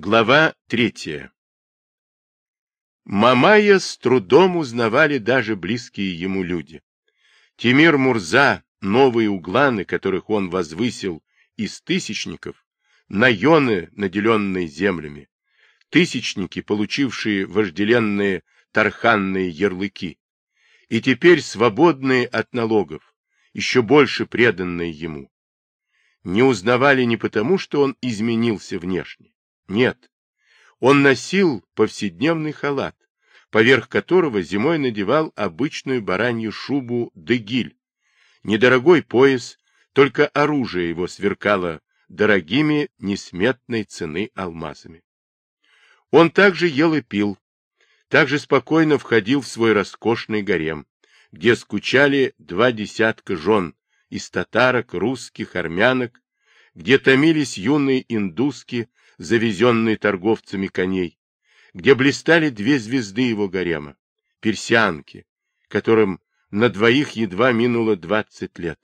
Глава третья Мамая с трудом узнавали даже близкие ему люди. Тимир Мурза, новые угланы, которых он возвысил из тысячников, наены, наделенные землями, тысячники, получившие вожделенные тарханные ярлыки, и теперь свободные от налогов, еще больше преданные ему. Не узнавали не потому, что он изменился внешне. Нет. Он носил повседневный халат, поверх которого зимой надевал обычную баранью шубу дегиль. Недорогой пояс, только оружие его сверкало дорогими несметной цены алмазами. Он также ел и пил, также спокойно входил в свой роскошный гарем, где скучали два десятка жен из татарок, русских, армянок, где томились юные индуски, завезенные торговцами коней, где блистали две звезды его гарема, персианки, которым на двоих едва минуло двадцать лет.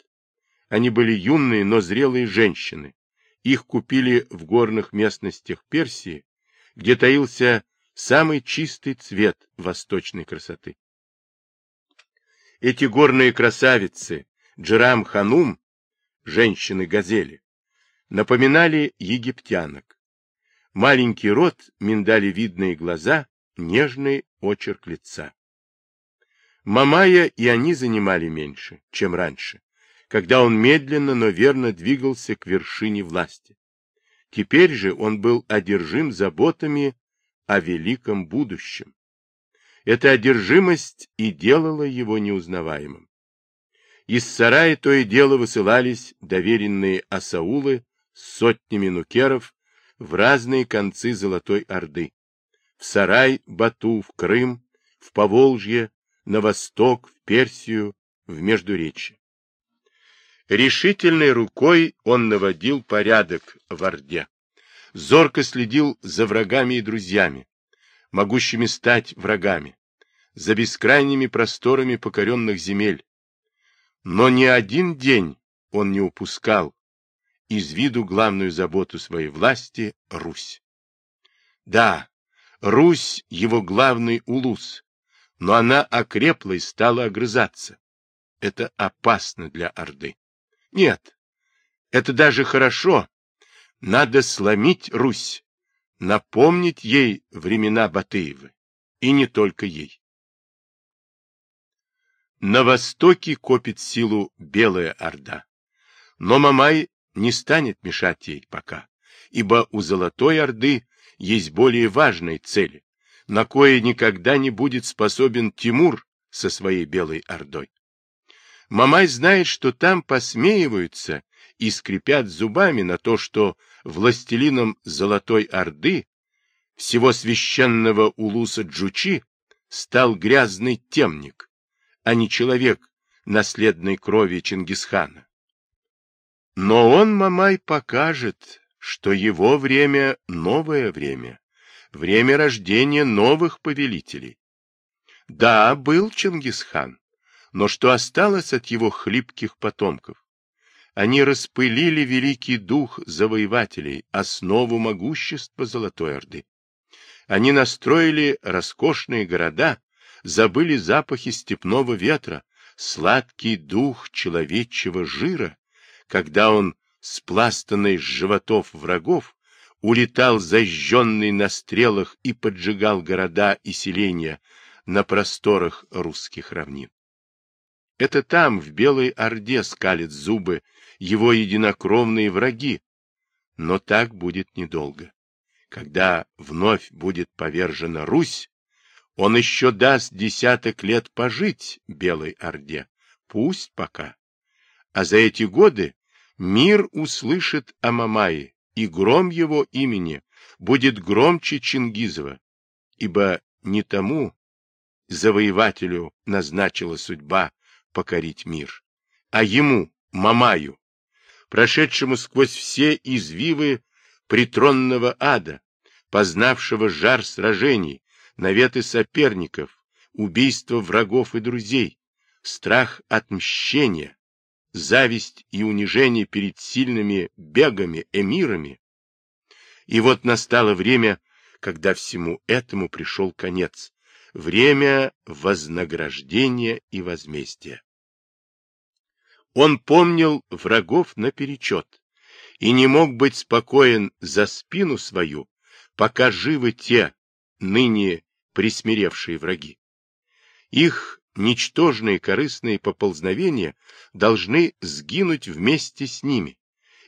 Они были юные, но зрелые женщины. Их купили в горных местностях Персии, где таился самый чистый цвет восточной красоты. Эти горные красавицы, Джерам Ханум, женщины-газели, напоминали египтянок. Маленький рот, миндалевидные глаза, нежный очерк лица. Мамая и они занимали меньше, чем раньше, когда он медленно, но верно двигался к вершине власти. Теперь же он был одержим заботами о великом будущем. Эта одержимость и делала его неузнаваемым. Из сарая то и дело высылались доверенные асаулы с сотнями нукеров в разные концы Золотой Орды. В Сарай, Бату, в Крым, в Поволжье, на восток, в Персию, в Междуречье. Решительной рукой он наводил порядок в Орде. Зорко следил за врагами и друзьями, могущими стать врагами, за бескрайними просторами покоренных земель. Но ни один день он не упускал из виду главную заботу своей власти — Русь. Да, Русь — его главный улус, но она окрепла и стала огрызаться. Это опасно для Орды. Нет, это даже хорошо. Надо сломить Русь, напомнить ей времена Батыевы, и не только ей. На востоке копит силу Белая Орда, но Мамай не станет мешать ей пока, ибо у Золотой Орды есть более важные цели, на кое никогда не будет способен Тимур со своей Белой Ордой. Мамай знает, что там посмеиваются и скрипят зубами на то, что властелином Золотой Орды, всего священного улуса Джучи, стал грязный темник, а не человек наследной крови Чингисхана. Но он, Мамай, покажет, что его время — новое время, время рождения новых повелителей. Да, был Чингисхан, но что осталось от его хлипких потомков? Они распылили великий дух завоевателей, основу могущества Золотой Орды. Они настроили роскошные города, забыли запахи степного ветра, сладкий дух человечьего жира, когда он, спластанный с животов врагов, улетал зажженный на стрелах и поджигал города и селения на просторах русских равнин. Это там, в Белой Орде, скалят зубы его единокровные враги, но так будет недолго. Когда вновь будет повержена Русь, он еще даст десяток лет пожить Белой Орде, пусть пока. А за эти годы Мир услышит о Мамае, и гром его имени будет громче Чингизова, ибо не тому завоевателю назначила судьба покорить мир, а ему, Мамаю, прошедшему сквозь все извивы притронного ада, познавшего жар сражений, наветы соперников, убийство врагов и друзей, страх отмщения, зависть и унижение перед сильными бегами, эмирами, И вот настало время, когда всему этому пришел конец. Время вознаграждения и возмездия. Он помнил врагов наперечет и не мог быть спокоен за спину свою, пока живы те, ныне присмиревшие враги. Их ничтожные корыстные поползновения должны сгинуть вместе с ними,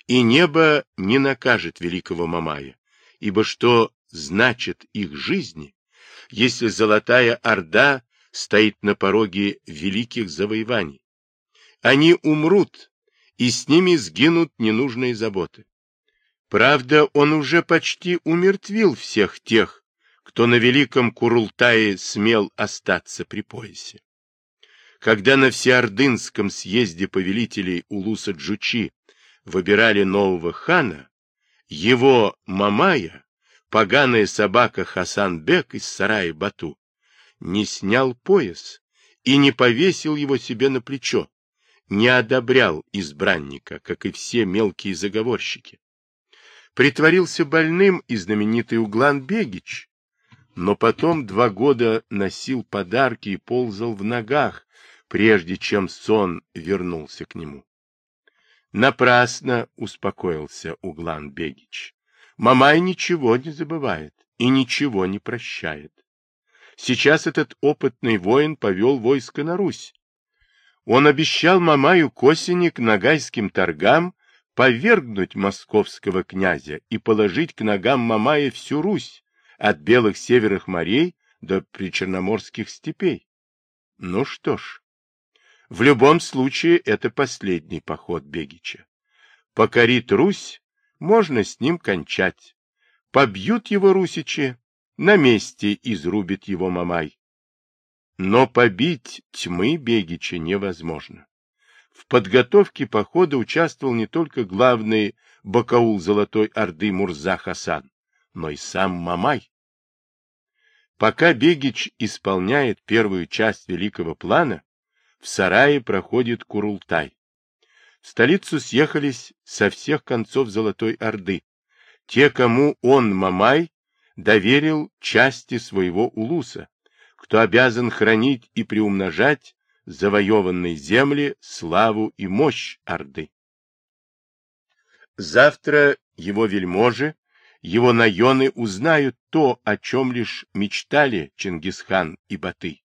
и небо не накажет великого Мамая, ибо что значит их жизни, если Золотая Орда стоит на пороге великих завоеваний? Они умрут, и с ними сгинут ненужные заботы. Правда, он уже почти умертвил всех тех, кто на Великом Курултае смел остаться при поясе. Когда на Всеордынском съезде повелителей Улуса Джучи выбирали нового хана, его Мамая, поганая собака Хасан-бек из сарая Бату, не снял пояс и не повесил его себе на плечо, не одобрял избранника, как и все мелкие заговорщики. Притворился больным и знаменитый Углан Бегич, но потом два года носил подарки и ползал в ногах, прежде чем сон вернулся к нему. Напрасно успокоился Углан Бегич. Мамай ничего не забывает и ничего не прощает. Сейчас этот опытный воин повел войско на Русь. Он обещал Мамаю к осени к нагайским торгам повергнуть московского князя и положить к ногам Мамая всю Русь, от белых северных морей до причерноморских степей. Ну что ж, в любом случае, это последний поход Бегича. Покорит Русь, можно с ним кончать. Побьют его русичи, на месте изрубит его Мамай. Но побить тьмы Бегича невозможно. В подготовке похода участвовал не только главный Бакаул Золотой Орды Мурза Хасан, но и сам Мамай. Пока Бегич исполняет первую часть великого плана, в сарае проходит Курултай. В столицу съехались со всех концов Золотой Орды, те, кому он, Мамай, доверил части своего улуса, кто обязан хранить и приумножать завоеванные земли, славу и мощь Орды. Завтра его вельможи, его наены узнают то, о чем лишь мечтали Чингисхан и Баты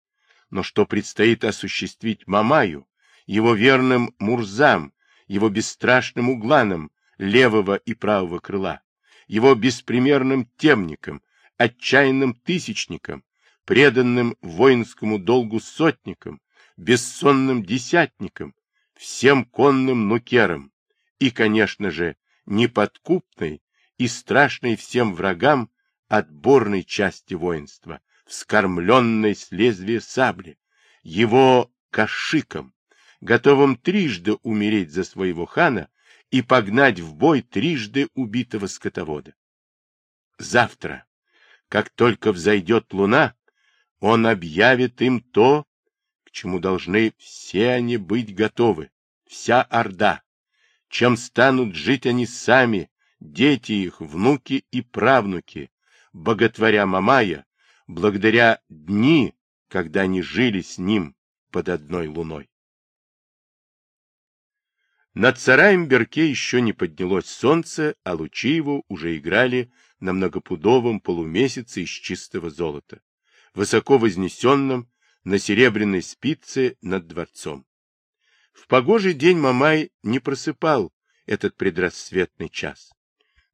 но что предстоит осуществить Мамаю, его верным Мурзам, его бесстрашным угланам левого и правого крыла, его беспримерным темникам, отчаянным тысячникам, преданным воинскому долгу сотникам, бессонным десятникам, всем конным нукерам и, конечно же, неподкупной и страшной всем врагам отборной части воинства, вскормленной с лезвия сабли, его кашиком, готовым трижды умереть за своего хана и погнать в бой трижды убитого скотовода. Завтра, как только взойдет луна, он объявит им то, к чему должны все они быть готовы, вся Орда, чем станут жить они сами, дети их, внуки и правнуки, боготворя Мамая, благодаря дни, когда они жили с ним под одной луной. Над сараем Берке еще не поднялось солнце, а лучи его уже играли на многопудовом полумесяце из чистого золота, высоко вознесенном на серебряной спице над дворцом. В погожий день Мамай не просыпал этот предрассветный час.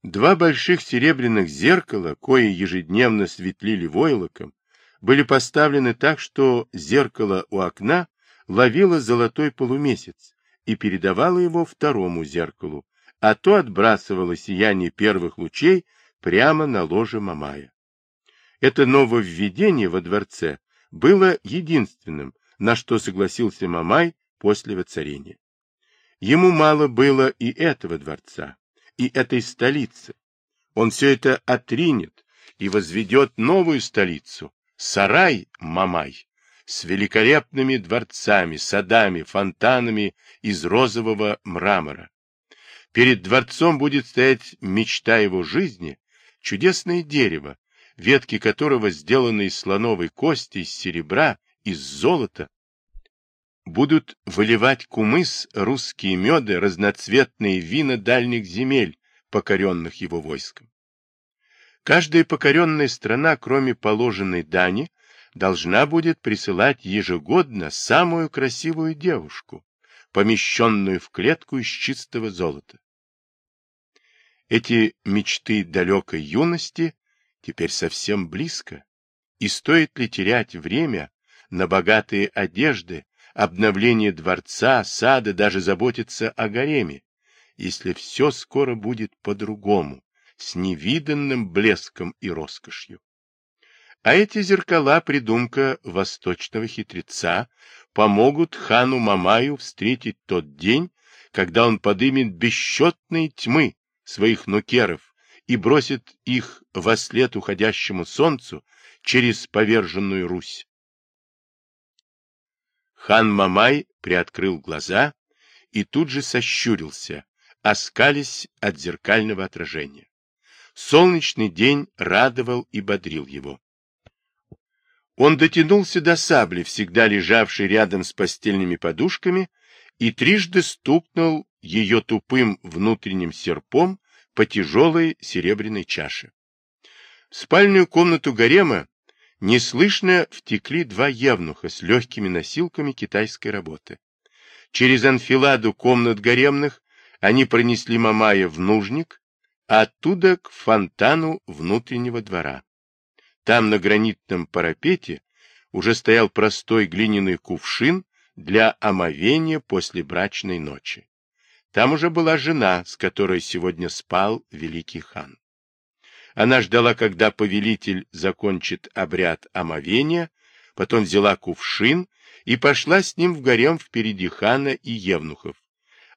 Два больших серебряных зеркала, кои ежедневно светлили войлоком, были поставлены так, что зеркало у окна ловило золотой полумесяц и передавало его второму зеркалу, а то отбрасывало сияние первых лучей прямо на ложе Мамая. Это нововведение во дворце было единственным, на что согласился Мамай после воцарения. Ему мало было и этого дворца и этой столицы. Он все это отринет и возведет новую столицу, Сарай-Мамай, с великолепными дворцами, садами, фонтанами из розового мрамора. Перед дворцом будет стоять мечта его жизни, чудесное дерево, ветки которого сделаны из слоновой кости, из серебра, из золота, будут выливать кумыс, русские меды, разноцветные вина дальних земель, покоренных его войском. Каждая покоренная страна, кроме положенной дани, должна будет присылать ежегодно самую красивую девушку, помещенную в клетку из чистого золота. Эти мечты далекой юности теперь совсем близко, и стоит ли терять время на богатые одежды, обновление дворца, сада, даже заботиться о гареме, если все скоро будет по-другому, с невиданным блеском и роскошью. А эти зеркала, придумка восточного хитреца, помогут хану Мамаю встретить тот день, когда он подымет бесчетные тьмы своих нукеров и бросит их во след уходящему солнцу через поверженную Русь. Хан Мамай приоткрыл глаза и тут же сощурился, оскались от зеркального отражения. Солнечный день радовал и бодрил его. Он дотянулся до сабли, всегда лежавшей рядом с постельными подушками, и трижды стукнул ее тупым внутренним серпом по тяжелой серебряной чаше. В спальную комнату гарема Неслышно втекли два евнуха с легкими носилками китайской работы. Через анфиладу комнат гаремных они пронесли Мамая в нужник, а оттуда к фонтану внутреннего двора. Там на гранитном парапете уже стоял простой глиняный кувшин для омовения после брачной ночи. Там уже была жена, с которой сегодня спал великий хан. Она ждала, когда повелитель закончит обряд омовения, потом взяла кувшин и пошла с ним в гарем впереди хана и евнухов.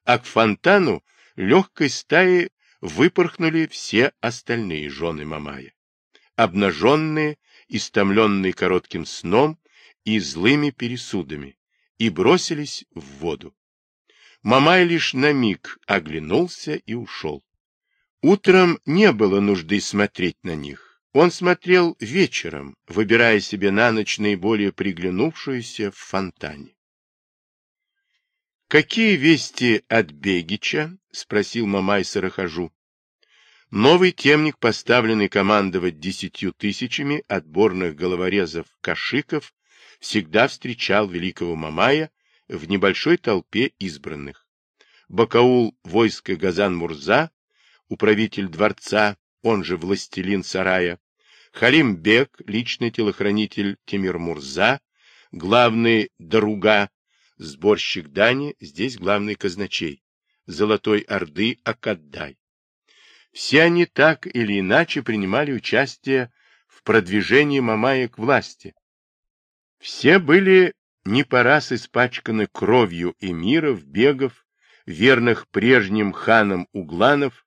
А к фонтану легкой стаи выпорхнули все остальные жены Мамая. Обнаженные, истомленные коротким сном и злыми пересудами, и бросились в воду. Мамай лишь на миг оглянулся и ушел. Утром не было нужды смотреть на них. Он смотрел вечером, выбирая себе на ночь наиболее приглянувшуюся в фонтане. «Какие вести от Бегича?» — спросил Мамай Сарахажу. Новый темник, поставленный командовать десятью тысячами отборных головорезов-кашиков, всегда встречал великого Мамая в небольшой толпе избранных. Бакаул войска Газан-Мурза управитель дворца, он же властелин сарая, Халим Бек, личный телохранитель Тимир-Мурза, главный Даруга, сборщик дани, здесь главный казначей, Золотой Орды Акаддай. Все они так или иначе принимали участие в продвижении Мамая к власти. Все были не по раз испачканы кровью эмиров, бегов, верных прежним ханам угланов,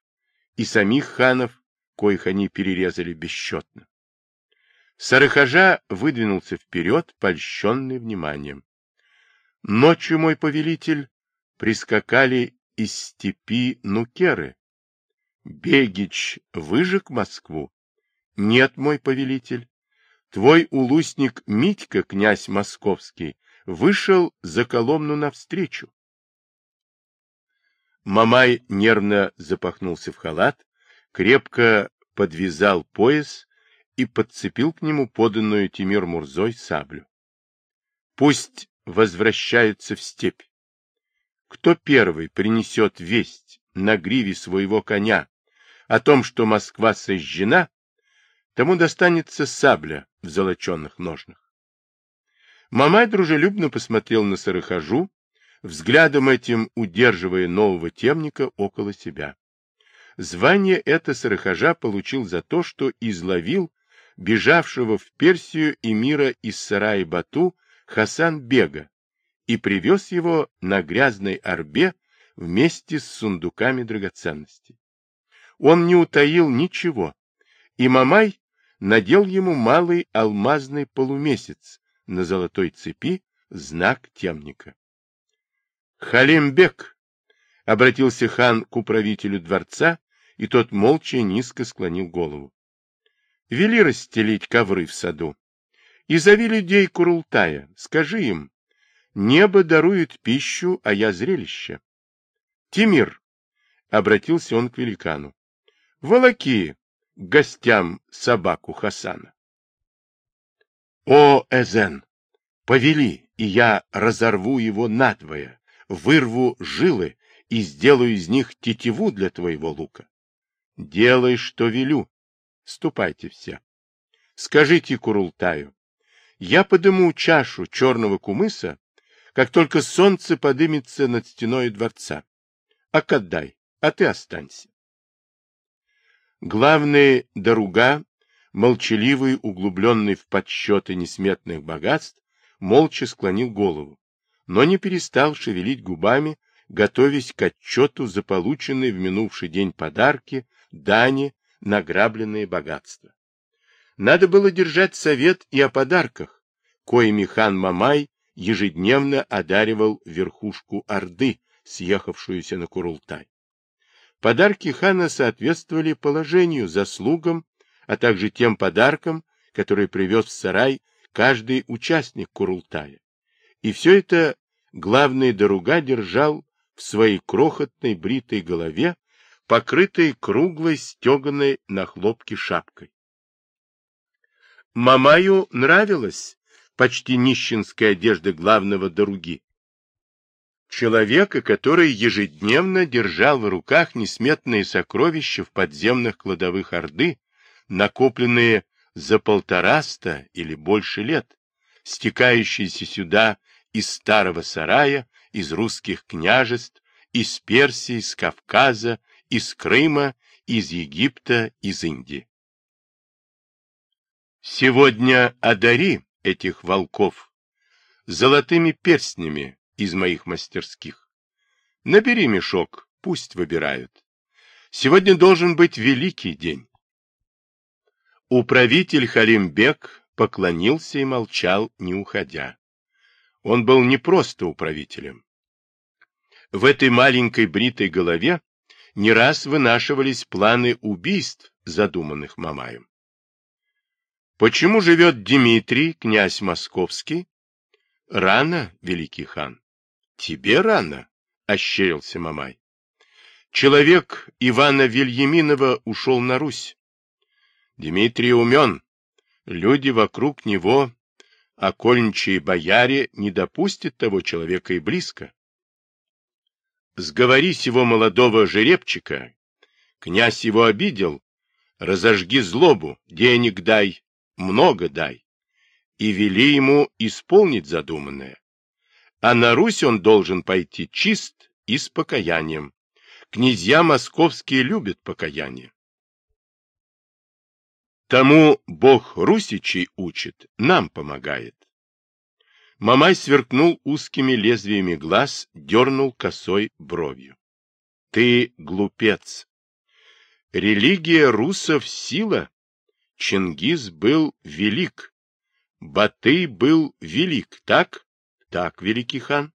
и самих ханов, коих они перерезали бесчетно. Сарыхажа выдвинулся вперед, польщенный вниманием. Ночью, мой повелитель, прискакали из степи нукеры. Бегич выжег Москву? Нет, мой повелитель. Твой улусник Митька, князь московский, вышел за Коломну навстречу. Мамай нервно запахнулся в халат, крепко подвязал пояс и подцепил к нему поданную Тимир Мурзой саблю. Пусть возвращаются в степь. Кто первый принесет весть на гриве своего коня о том, что Москва сожжена, тому достанется сабля в золоченных ножнах. Мамай дружелюбно посмотрел на Сарыхажу, взглядом этим удерживая нового темника около себя. Звание это Сарахажа получил за то, что изловил бежавшего в Персию эмира из сарая Бату Хасан Бега и привез его на грязной орбе вместе с сундуками драгоценностей. Он не утаил ничего, и Мамай надел ему малый алмазный полумесяц на золотой цепи знак темника. Халимбек! — обратился хан к управителю дворца, и тот молча низко склонил голову. Вели расстелить ковры в саду. И зови людей Курултая, скажи им, небо дарует пищу, а я зрелище. Тимир, — обратился он к великану, — волоки к гостям собаку Хасана. О, Эзен, повели, и я разорву его надвое, вырву жилы и сделаю из них тетиву для твоего лука. Делай, что велю. Ступайте все. Скажите Курултаю, я подыму чашу черного кумыса, как только солнце подымется над стеной дворца. Акадай, а ты останься. Главный Даруга, молчаливый, углубленный в подсчеты несметных богатств, молча склонил голову, но не перестал шевелить губами, готовясь к отчету за полученные в минувший день подарки, дани, награбленные богатства. Надо было держать совет и о подарках, коими хан Мамай ежедневно одаривал верхушку Орды, съехавшуюся на Курултай. Подарки хана соответствовали положению, заслугам, а также тем подаркам, которые привез в сарай каждый участник Курултая. И все это главный Дорога держал в своей крохотной бритой голове, покрытой круглой стеганой на хлопке шапкой. Мамаю нравилась почти нищенская одежда главного Дороги. Человека, который ежедневно держал в руках несметные сокровища в подземных кладовых Орды, накопленные за полтораста или больше лет, стекающиеся сюда из старого сарая, из русских княжеств, из Персии, из Кавказа, из Крыма, из Египта, из Индии. Сегодня одари этих волков золотыми перстнями из моих мастерских. Набери мешок, пусть выбирают. Сегодня должен быть великий день. Управитель Халимбек поклонился и молчал, не уходя. Он был не просто управителем. В этой маленькой бритой голове не раз вынашивались планы убийств, задуманных Мамаем. Почему живет Дмитрий, князь московский? Рано, великий хан. Тебе рано, ощерился Мамай. Человек Ивана Вильяминова ушел на Русь. Дмитрий умен. Люди вокруг него, окольничьи бояре, не допустят того человека и близко. Сговорись его молодого жеребчика, князь его обидел, разожги злобу, денег дай, много дай, и вели ему исполнить задуманное. А на Русь он должен пойти чист и с покаянием. Князья московские любят покаяние. Тому Бог Русичей учит, нам помогает. Мамай сверкнул узкими лезвиями глаз, дернул косой бровью. Ты глупец. Религия русов — сила. Чингис был велик. Батый был велик, так? Так, великий хан.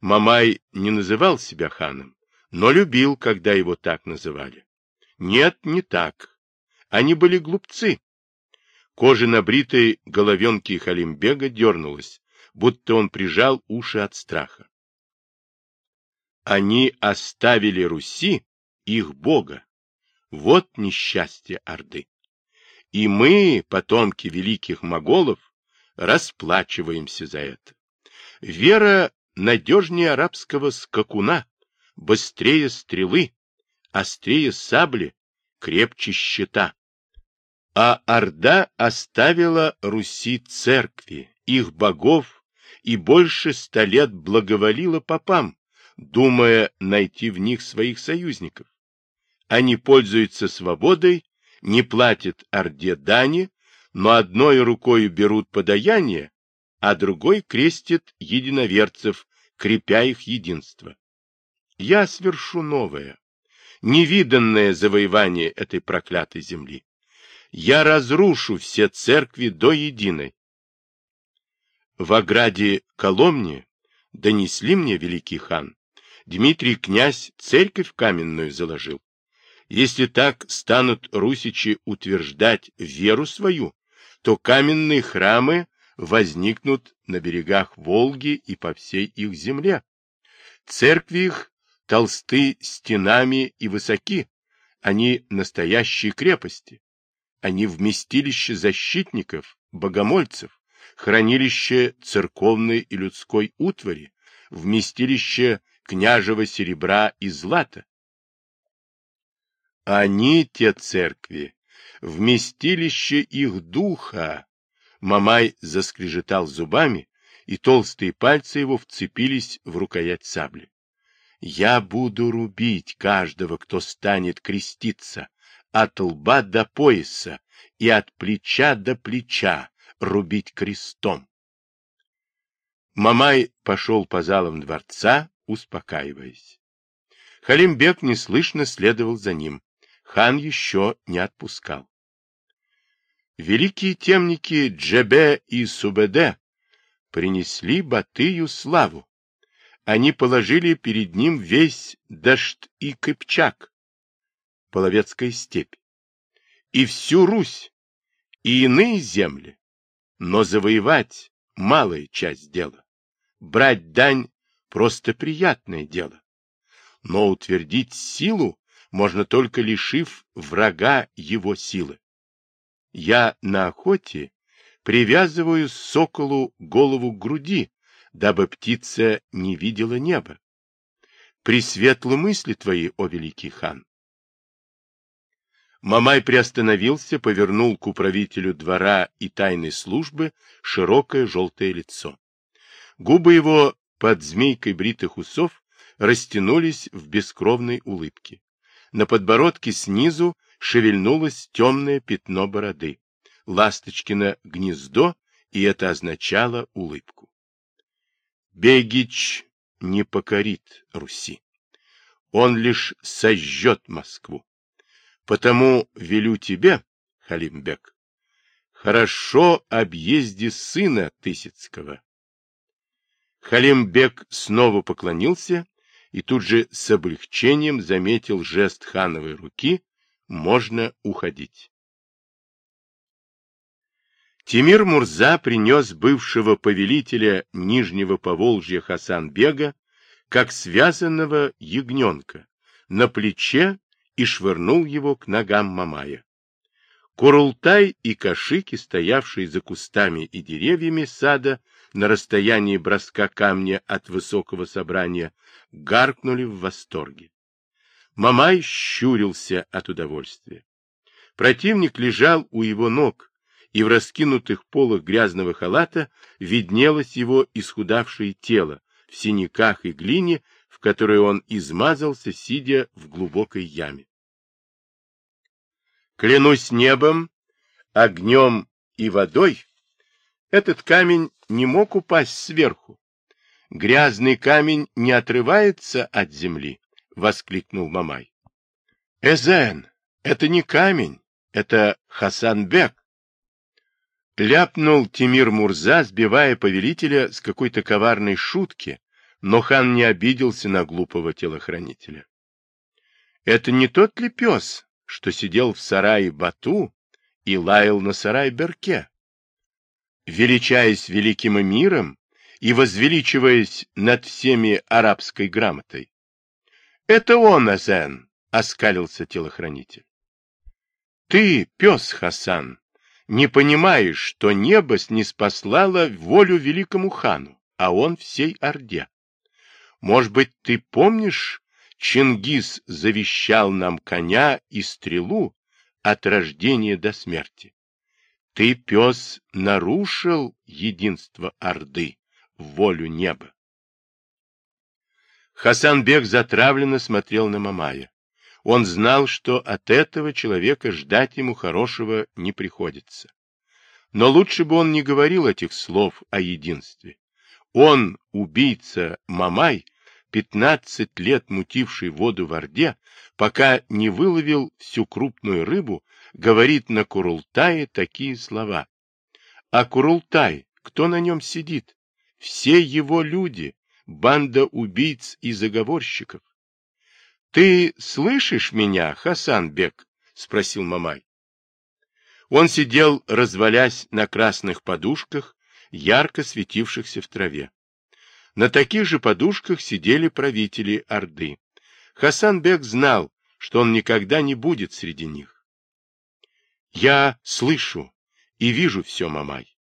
Мамай не называл себя ханом, но любил, когда его так называли. Нет, не так. Они были глупцы. Кожа на бритой Халимбега дернулась, будто он прижал уши от страха. Они оставили Руси, их бога. Вот несчастье Орды. И мы, потомки великих моголов, расплачиваемся за это. Вера надежнее арабского скакуна, быстрее стрелы, острее сабли, крепче щита. А Орда оставила Руси церкви, их богов и больше ста лет благоволила попам, думая найти в них своих союзников. Они пользуются свободой, не платят Орде дани, но одной рукой берут подаяние, а другой крестит единоверцев, крепя их единство. Я свершу новое, невиданное завоевание этой проклятой земли. Я разрушу все церкви до единой, в ограде Коломни донесли мне, великий хан, Дмитрий князь церковь каменную заложил. Если так станут русичи утверждать веру свою, то каменные храмы возникнут на берегах Волги и по всей их земле. Церкви их толсты стенами и высоки, они настоящие крепости. Они вместилище защитников, богомольцев, хранилище церковной и людской утвари, вместилище княжего серебра и злата. Они, те церкви, вместилище их духа. Мамай заскрежетал зубами, и толстые пальцы его вцепились в рукоять сабли. Я буду рубить каждого, кто станет креститься, от лба до пояса и от плеча до плеча рубить крестом. Мамай пошел по залам дворца, успокаиваясь. Халимбек неслышно следовал за ним. Хан еще не отпускал. Великие темники Джебе и Субеде принесли Батыю славу они положили перед ним весь Дашт и Кыпчак, Половецкая степь, и всю Русь, и иные земли, но завоевать малая часть дела, брать дань просто приятное дело, но утвердить силу можно только лишив врага его силы. Я на охоте привязываю соколу голову к груди, дабы птица не видела неба. Пресветлы мысли твои, о великий хан. Мамай приостановился, повернул к управителю двора и тайной службы широкое желтое лицо. Губы его под змейкой бритых усов растянулись в бескровной улыбке. На подбородке снизу шевельнулось темное пятно бороды. Ласточкино гнездо, и это означало улыбку. Бегич не покорит Руси. Он лишь сожжет Москву. Потому велю тебе, Халимбек, хорошо объезди сына Тысяцкого. Халимбек снова поклонился и тут же с облегчением заметил жест хановой руки «можно уходить». Тимир Мурза принес бывшего повелителя Нижнего Поволжья Хасан-бега, как связанного ягненка, на плече и швырнул его к ногам Мамая. Курултай и кашики, стоявшие за кустами и деревьями сада на расстоянии броска камня от высокого собрания, гаркнули в восторге. Мамай щурился от удовольствия. Противник лежал у его ног, и в раскинутых полах грязного халата виднелось его исхудавшее тело в синяках и глине, в которой он измазался, сидя в глубокой яме. Клянусь небом, огнем и водой, этот камень не мог упасть сверху. Грязный камень не отрывается от земли, — воскликнул Мамай. — Эзен, это не камень, это Хасанбек. Ляпнул Тимир Мурза, сбивая повелителя с какой-то коварной шутки, но хан не обиделся на глупого телохранителя. Это не тот ли пес, что сидел в сарае Бату и лаял на сарай Берке? Величаясь великим миром и возвеличиваясь над всеми арабской грамотой. Это он, Азен, — оскалился телохранитель. Ты, пес Хасан, не понимаешь, что небо снеспослало волю великому хану, а он всей Орде. Может быть, ты помнишь, Чингис завещал нам коня и стрелу от рождения до смерти. Ты, пес, нарушил единство Орды, волю неба. Хасанбек затравленно смотрел на Мамая. Он знал, что от этого человека ждать ему хорошего не приходится. Но лучше бы он не говорил этих слов о единстве. Он, убийца Мамай, пятнадцать лет мутивший воду в Орде, пока не выловил всю крупную рыбу, говорит на Курултае такие слова. А Курултай, кто на нем сидит? Все его люди, банда убийц и заговорщиков. — Ты слышишь меня, Хасан Бек? — спросил Мамай. Он сидел, развалясь на красных подушках, ярко светившихся в траве. На таких же подушках сидели правители Орды. Хасан Бек знал, что он никогда не будет среди них. Я слышу и вижу все, Мамай.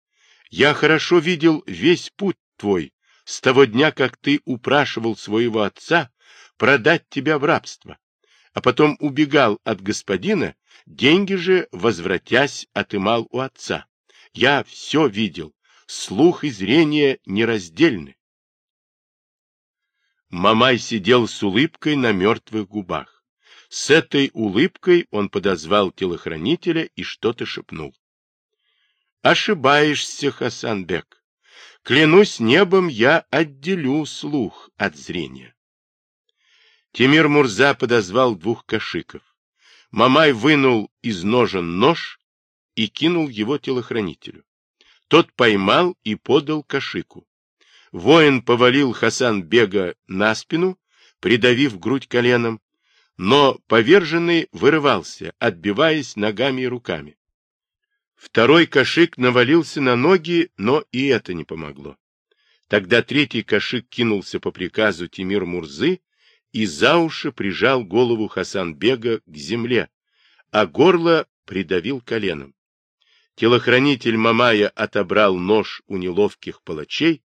Я хорошо видел весь путь твой с того дня, как ты упрашивал своего отца продать тебя в рабство, а потом убегал от господина, деньги же, возвратясь, отымал у отца. Я все видел, слух и зрение нераздельны. Мамай сидел с улыбкой на мертвых губах. С этой улыбкой он подозвал телохранителя и что-то шепнул. Ошибаешься, Хасанбек. Клянусь небом, я отделю слух от зрения. Тимир Мурза подозвал двух кашиков. Мамай вынул из ножен нож и кинул его телохранителю. Тот поймал и подал кашику. Воин повалил Хасан-бега на спину, придавив грудь коленом, но поверженный вырывался, отбиваясь ногами и руками. Второй кашик навалился на ноги, но и это не помогло. Тогда третий кашик кинулся по приказу Тимир Мурзы и за уши прижал голову Хасан-бега к земле, а горло придавил коленом. Телохранитель Мамая отобрал нож у неловких палачей,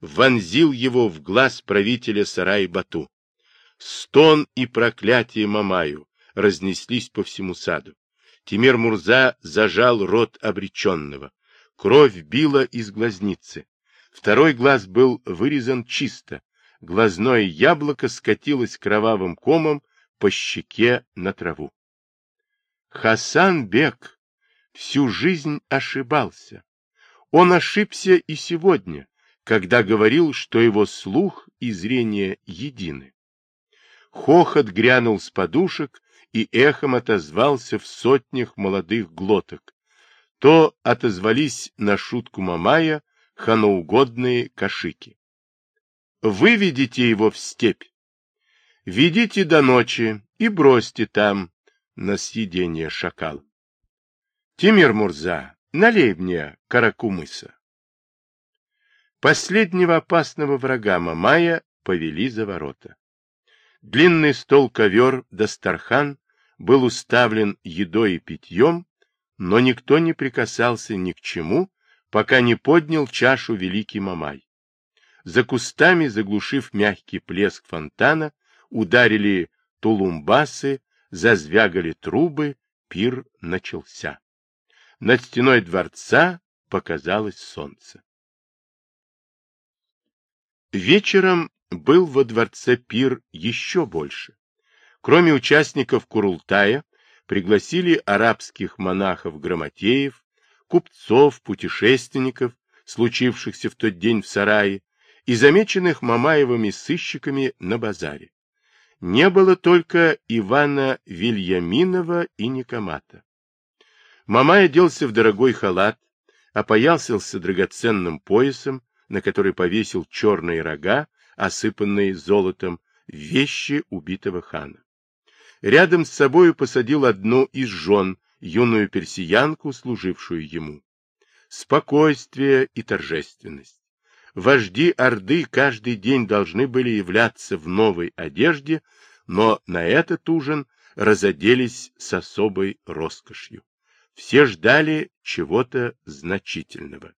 вонзил его в глаз правителя сарай Бату. Стон и проклятие Мамаю разнеслись по всему саду. Тимир Мурза зажал рот обреченного. Кровь била из глазницы. Второй глаз был вырезан чисто. Глазное яблоко скатилось кровавым комом по щеке на траву. Хасан Бек всю жизнь ошибался. Он ошибся и сегодня, когда говорил, что его слух и зрение едины. Хохот грянул с подушек, и эхом отозвался в сотнях молодых глоток. То отозвались на шутку Мамая ханоугодные кашики. Выведите его в степь. Ведите до ночи и бросьте там на съедение шакал. Темир-мурза, налей мне кара-кумыса. Последнего опасного врага Мамая повели за ворота. Длинный стол-ковер дастархан был уставлен едой и питьем, но никто не прикасался ни к чему, пока не поднял чашу великий Мамай. За кустами, заглушив мягкий плеск фонтана, ударили тулумбасы, зазвягали трубы, пир начался. Над стеной дворца показалось солнце. Вечером был во дворце пир еще больше. Кроме участников Курултая, пригласили арабских монахов-грамотеев, купцов, путешественников, случившихся в тот день в сарае, и замеченных Мамаевыми сыщиками на базаре. Не было только Ивана Вильяминова и Никомата. Мамай оделся в дорогой халат, опоясался драгоценным поясом, на который повесил черные рога, осыпанные золотом, вещи убитого хана. Рядом с собою посадил одну из жен, юную персиянку, служившую ему. Спокойствие и торжественность. Вожди Орды каждый день должны были являться в новой одежде, но на этот ужин разоделись с особой роскошью. Все ждали чего-то значительного.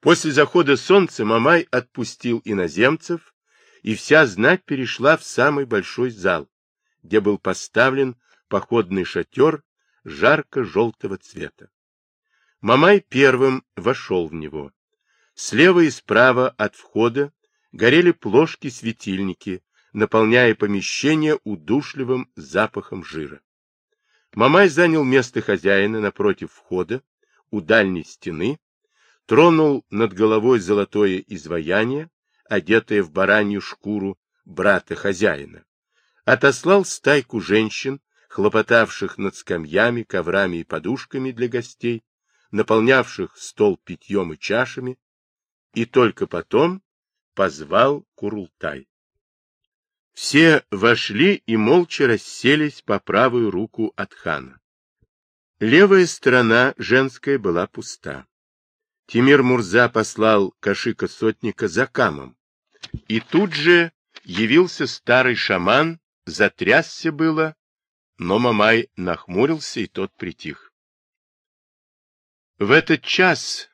После захода солнца Мамай отпустил иноземцев, и вся знать перешла в самый большой зал, где был поставлен походный шатер жарко-желтого цвета. Мамай первым вошел в него. Слева и справа от входа горели плошки-светильники, наполняя помещение удушливым запахом жира. Мамай занял место хозяина напротив входа, у дальней стены, тронул над головой золотое изваяние, одетое в баранью шкуру брата хозяина, отослал стайку женщин, хлопотавших над скамьями, коврами и подушками для гостей, наполнявших стол питьем и чашами, и только потом позвал Курултай. Все вошли и молча расселись по правую руку от хана. Левая сторона женская была пуста. Тимир Мурза послал Кашика-сотника за камом. И тут же явился старый шаман, затрясся было, но Мамай нахмурился, и тот притих. В этот час,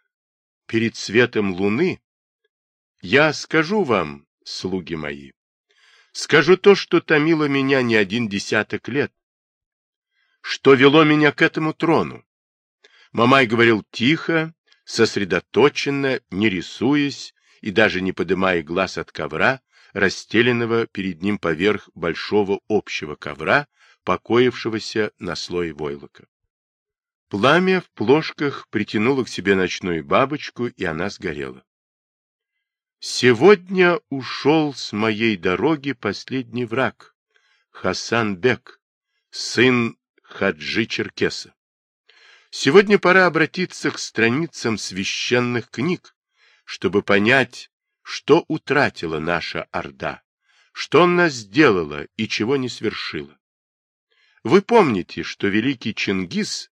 перед светом луны, я скажу вам, слуги мои, скажу то, что томило меня не один десяток лет, что вело меня к этому трону. Мамай говорил тихо, сосредоточенно, не рисуясь и даже не подымая глаз от ковра, расстеленного перед ним поверх большого общего ковра, покоившегося на слое войлока. Пламя в плошках притянуло к себе ночную бабочку, и она сгорела. Сегодня ушел с моей дороги последний враг, Хасан Бек, сын Хаджи Черкеса. Сегодня пора обратиться к страницам священных книг, чтобы понять, что утратила наша Орда, что она сделала и чего не свершила. Вы помните, что великий Чингис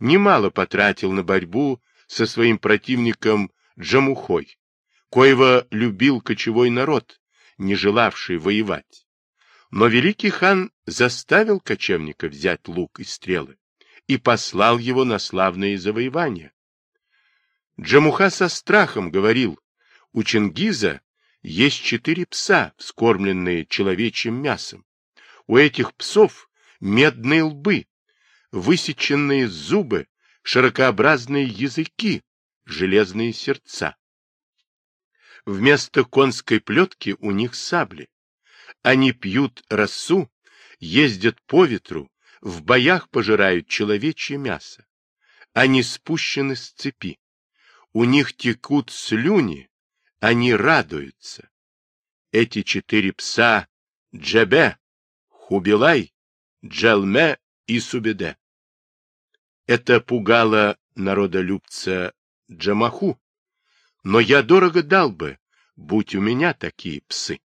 немало потратил на борьбу со своим противником Джамухой, коего любил кочевой народ, не желавший воевать. Но великий хан заставил кочевника взять лук и стрелы и послал его на славные завоевания. Джамуха со страхом говорил, у Чингиза есть четыре пса, вскормленные человечьим мясом. У этих псов медные лбы, высеченные зубы, широкообразные языки, железные сердца. Вместо конской плетки у них сабли. Они пьют росу, ездят по ветру, в боях пожирают человечье мясо. Они спущены с цепи. У них текут слюни, они радуются. Эти четыре пса — Джебе, Хубилай, Джалме и Субеде. Это пугало народолюбца Джамаху, но я дорого дал бы, будь у меня такие псы.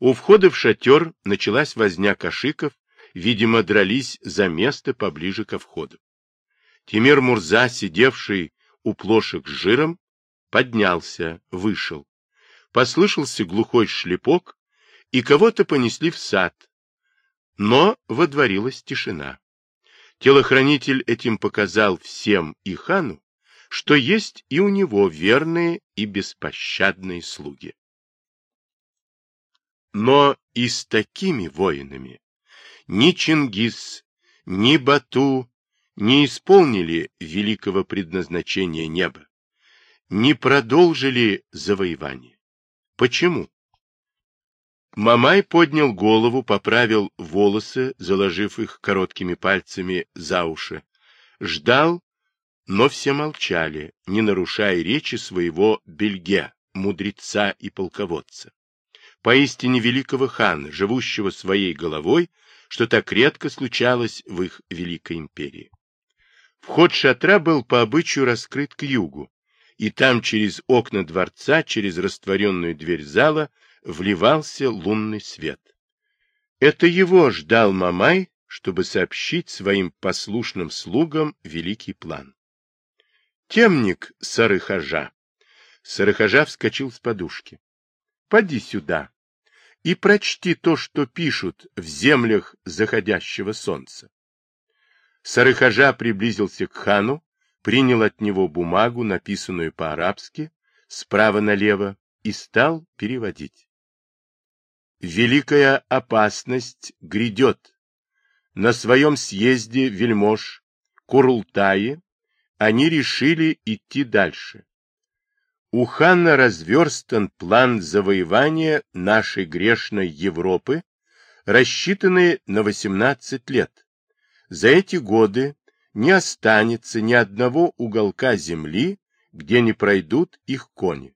У входа в шатер началась возня кашиков, видимо, дрались за место поближе ко входу. Тимир Мурза, сидевший у плошек с жиром, поднялся, вышел. Послышался глухой шлепок, и кого-то понесли в сад, но водворилась тишина. Телохранитель этим показал всем и хану, что есть и у него верные и беспощадные слуги. Но и с такими воинами ни Чингис, ни Бату не исполнили великого предназначения неба, не продолжили завоевание. Почему? Мамай поднял голову, поправил волосы, заложив их короткими пальцами за уши. Ждал, но все молчали, не нарушая речи своего бельге, мудреца и полководца. Поистине великого хана, живущего своей головой, что так редко случалось в их великой империи. Вход шатра был по обычаю раскрыт к югу, и там через окна дворца, через растворенную дверь зала, вливался лунный свет. Это его ждал Мамай, чтобы сообщить своим послушным слугам великий план. Темник Сарыхажа. Сарыхажа вскочил с подушки. Поди сюда и прочти то, что пишут в землях заходящего солнца. Сарыхажа приблизился к хану, принял от него бумагу, написанную по-арабски, справа налево, и стал переводить. Великая опасность грядет. На своем съезде вельмож Курултаи они решили идти дальше. У хана разверстан план завоевания нашей грешной Европы, рассчитанный на 18 лет. За эти годы не останется ни одного уголка земли, где не пройдут их кони.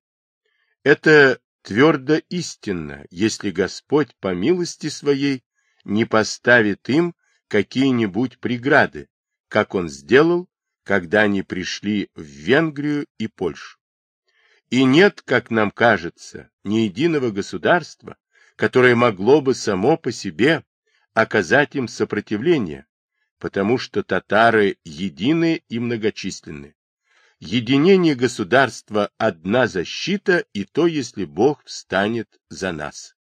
Это твердо истинно, если Господь по милости своей не поставит им какие-нибудь преграды, как Он сделал, когда они пришли в Венгрию и Польшу. И нет, как нам кажется, ни единого государства, которое могло бы само по себе оказать им сопротивление, потому что татары едины и многочисленны. Единение государства – одна защита, и то, если Бог встанет за нас.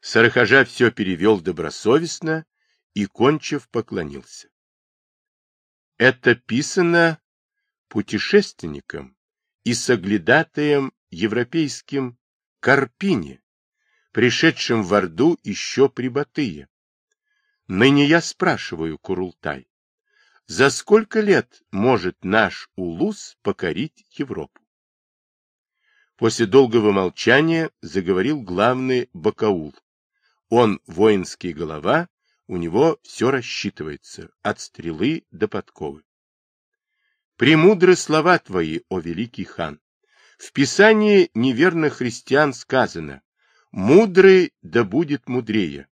Сарахажа все перевел добросовестно и, кончив, поклонился. Это писано путешественником и соглядатаем европейским Карпине, пришедшим в Орду еще при Батые. Ныне я спрашиваю, Курултай, за сколько лет может наш Улус покорить Европу? После долгого молчания заговорил главный Бакаул. Он воинский голова, у него все рассчитывается, от стрелы до подковы. Премудры слова твои, о великий хан. В Писании неверных христиан сказано «Мудрый да будет мудрее,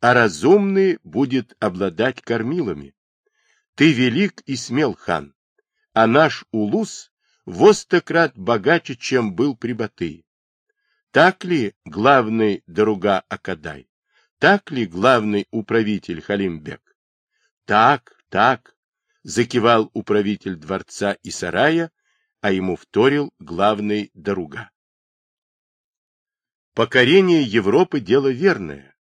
а разумный будет обладать кормилами». Ты велик и смел, хан, а наш Улус востократ богаче, чем был при Батые. Так ли главный Даруга Акадай? Так ли главный управитель Халимбек? Так, так, закивал управитель дворца и сарая, а ему вторил главный Даруга. Покорение Европы – дело верное,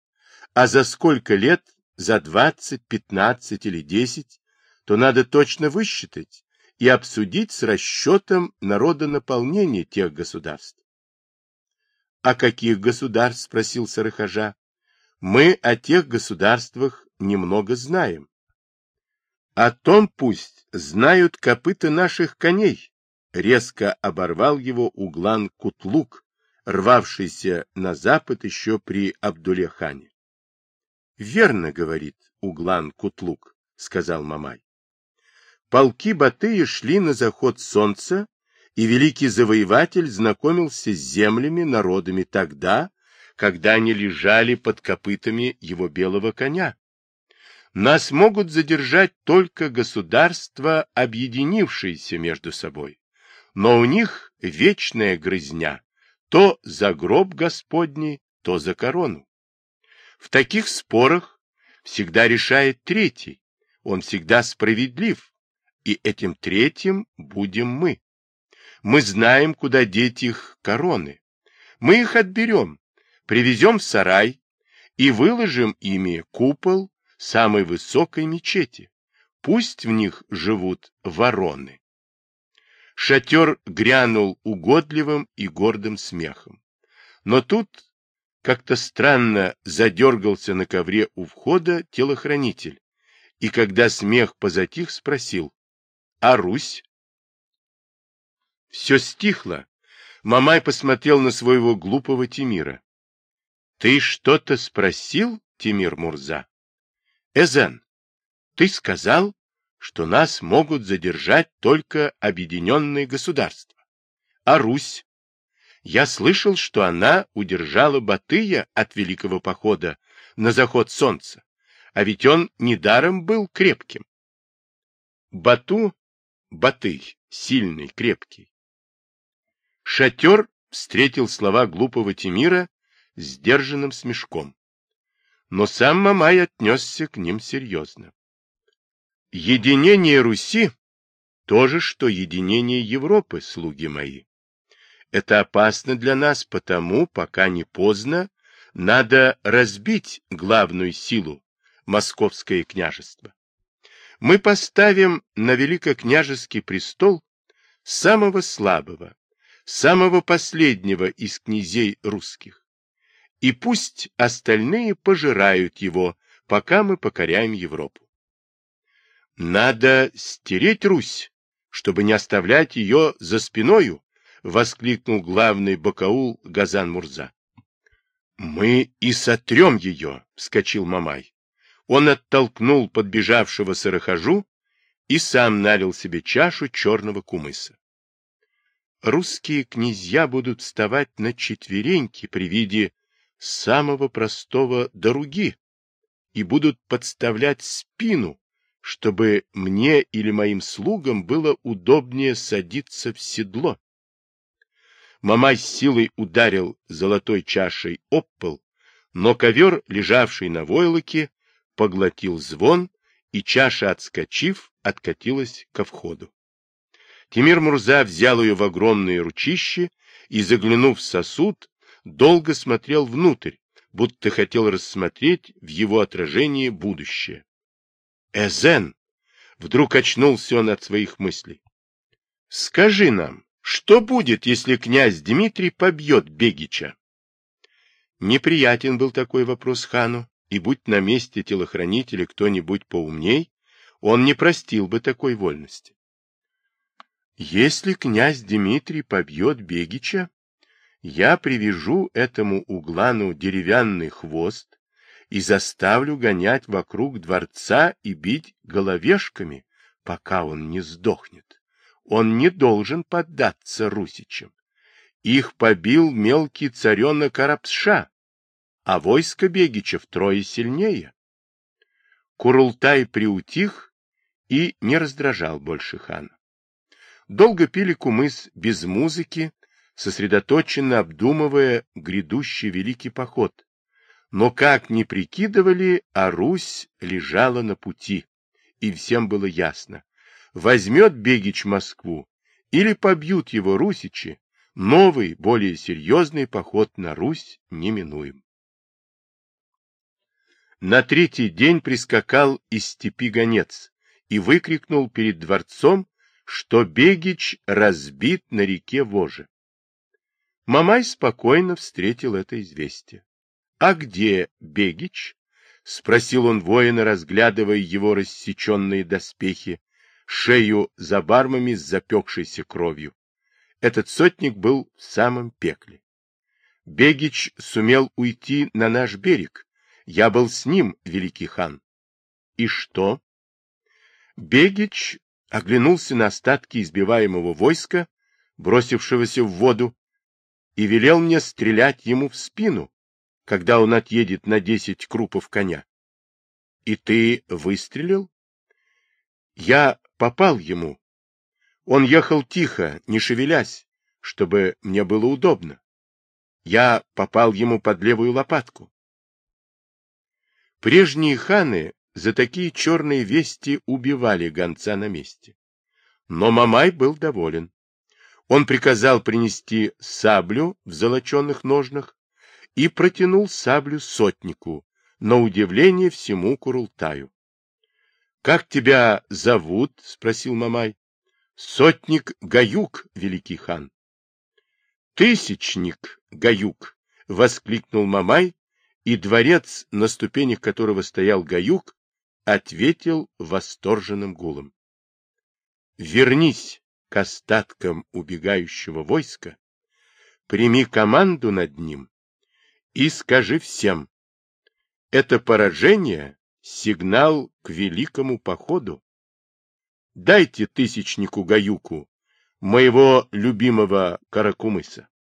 а за сколько лет, за двадцать, пятнадцать или десять, то надо точно высчитать и обсудить с расчетом народонаполнения тех государств. — О каких государств? — спросил Сарахажа. — Мы о тех государствах немного знаем. О том пусть знают копыта наших коней, резко оборвал его углан Кутлук, рвавшийся на запад еще при Абдуле-хане. — Верно, — говорит углан Кутлук, — сказал Мамай. Полки Батыя шли на заход солнца, и великий завоеватель знакомился с землями, народами тогда, когда они лежали под копытами его белого коня. Нас могут задержать только государства, объединившиеся между собой но у них вечная грызня, то за гроб Господний, то за корону. В таких спорах всегда решает третий, он всегда справедлив, и этим третьим будем мы. Мы знаем, куда деть их короны. Мы их отберем, привезем в сарай и выложим ими купол самой высокой мечети. Пусть в них живут вороны. Шатер грянул угодливым и гордым смехом. Но тут как-то странно задергался на ковре у входа телохранитель, и когда смех позатих, спросил, «А Русь?» Все стихло. Мамай посмотрел на своего глупого Тимира. «Ты что-то спросил, Тимир Мурза?» «Эзен, ты сказал, что нас могут задержать только объединенные государства. А Русь? Я слышал, что она удержала Батыя от великого похода на заход солнца, а ведь он недаром был крепким. Бату, Батый, сильный, крепкий. Шатер встретил слова глупого Тимира сдержанным смешком. Но сам Мамай отнесся к ним серьезно. Единение Руси — то же, что единение Европы, слуги мои. Это опасно для нас, потому, пока не поздно, надо разбить главную силу — московское княжество. Мы поставим на великокняжеский престол самого слабого, самого последнего из князей русских. И пусть остальные пожирают его, пока мы покоряем Европу. Надо стереть Русь, чтобы не оставлять ее за спиною, воскликнул главный бакаул Газан Мурза. Мы и сотрем ее, вскочил Мамай. Он оттолкнул подбежавшего сырохожу и сам налил себе чашу черного кумыса. Русские князья будут вставать на четвереньки при виде самого простого дороги и будут подставлять спину чтобы мне или моим слугам было удобнее садиться в седло. Мамай силой ударил золотой чашей об пол, но ковер, лежавший на войлоке, поглотил звон, и чаша, отскочив, откатилась ко входу. Тимир Мурза взял ее в огромные ручищи и, заглянув в сосуд, долго смотрел внутрь, будто хотел рассмотреть в его отражении будущее. Эзен! Вдруг очнулся он от своих мыслей. Скажи нам, что будет, если князь Дмитрий побьет Бегича? Неприятен был такой вопрос хану, и будь на месте телохранителя кто-нибудь поумней, он не простил бы такой вольности. Если князь Дмитрий побьет Бегича, я привяжу этому углану деревянный хвост и заставлю гонять вокруг дворца и бить головешками, пока он не сдохнет. Он не должен поддаться русичам. Их побил мелкий царенок Арапша, а войско Бегича втрое сильнее. Курултай приутих и не раздражал больше хана. Долго пили кумыс без музыки, сосредоточенно обдумывая грядущий великий поход. Но как ни прикидывали, а Русь лежала на пути, и всем было ясно. Возьмет Бегич Москву или побьют его русичи, новый, более серьезный поход на Русь неминуем. На третий день прискакал из степи гонец и выкрикнул перед дворцом, что Бегич разбит на реке Воже. Мамай спокойно встретил это известие. — А где Бегич? — спросил он воина, разглядывая его рассеченные доспехи, шею за бармами с запекшейся кровью. Этот сотник был в самом пекле. Бегич сумел уйти на наш берег. Я был с ним, великий хан. И что? Бегич оглянулся на остатки избиваемого войска, бросившегося в воду, и велел мне стрелять ему в спину, когда он отъедет на десять крупов коня. И ты выстрелил? Я попал ему. Он ехал тихо, не шевелясь, чтобы мне было удобно. Я попал ему под левую лопатку. Прежние ханы за такие черные вести убивали гонца на месте. Но Мамай был доволен. Он приказал принести саблю в золоченных ножнах и протянул саблю сотнику, на удивление всему Курултаю. — Как тебя зовут? — спросил Мамай. — Сотник Гаюк, великий хан. — Тысячник Гаюк! — воскликнул Мамай, и дворец, на ступенях которого стоял Гаюк, ответил восторженным гулом. — Вернись! К остаткам убегающего войска, прими команду над ним и скажи всем, это поражение — сигнал к великому походу. Дайте тысячнику Гаюку, моего любимого Каракумыса.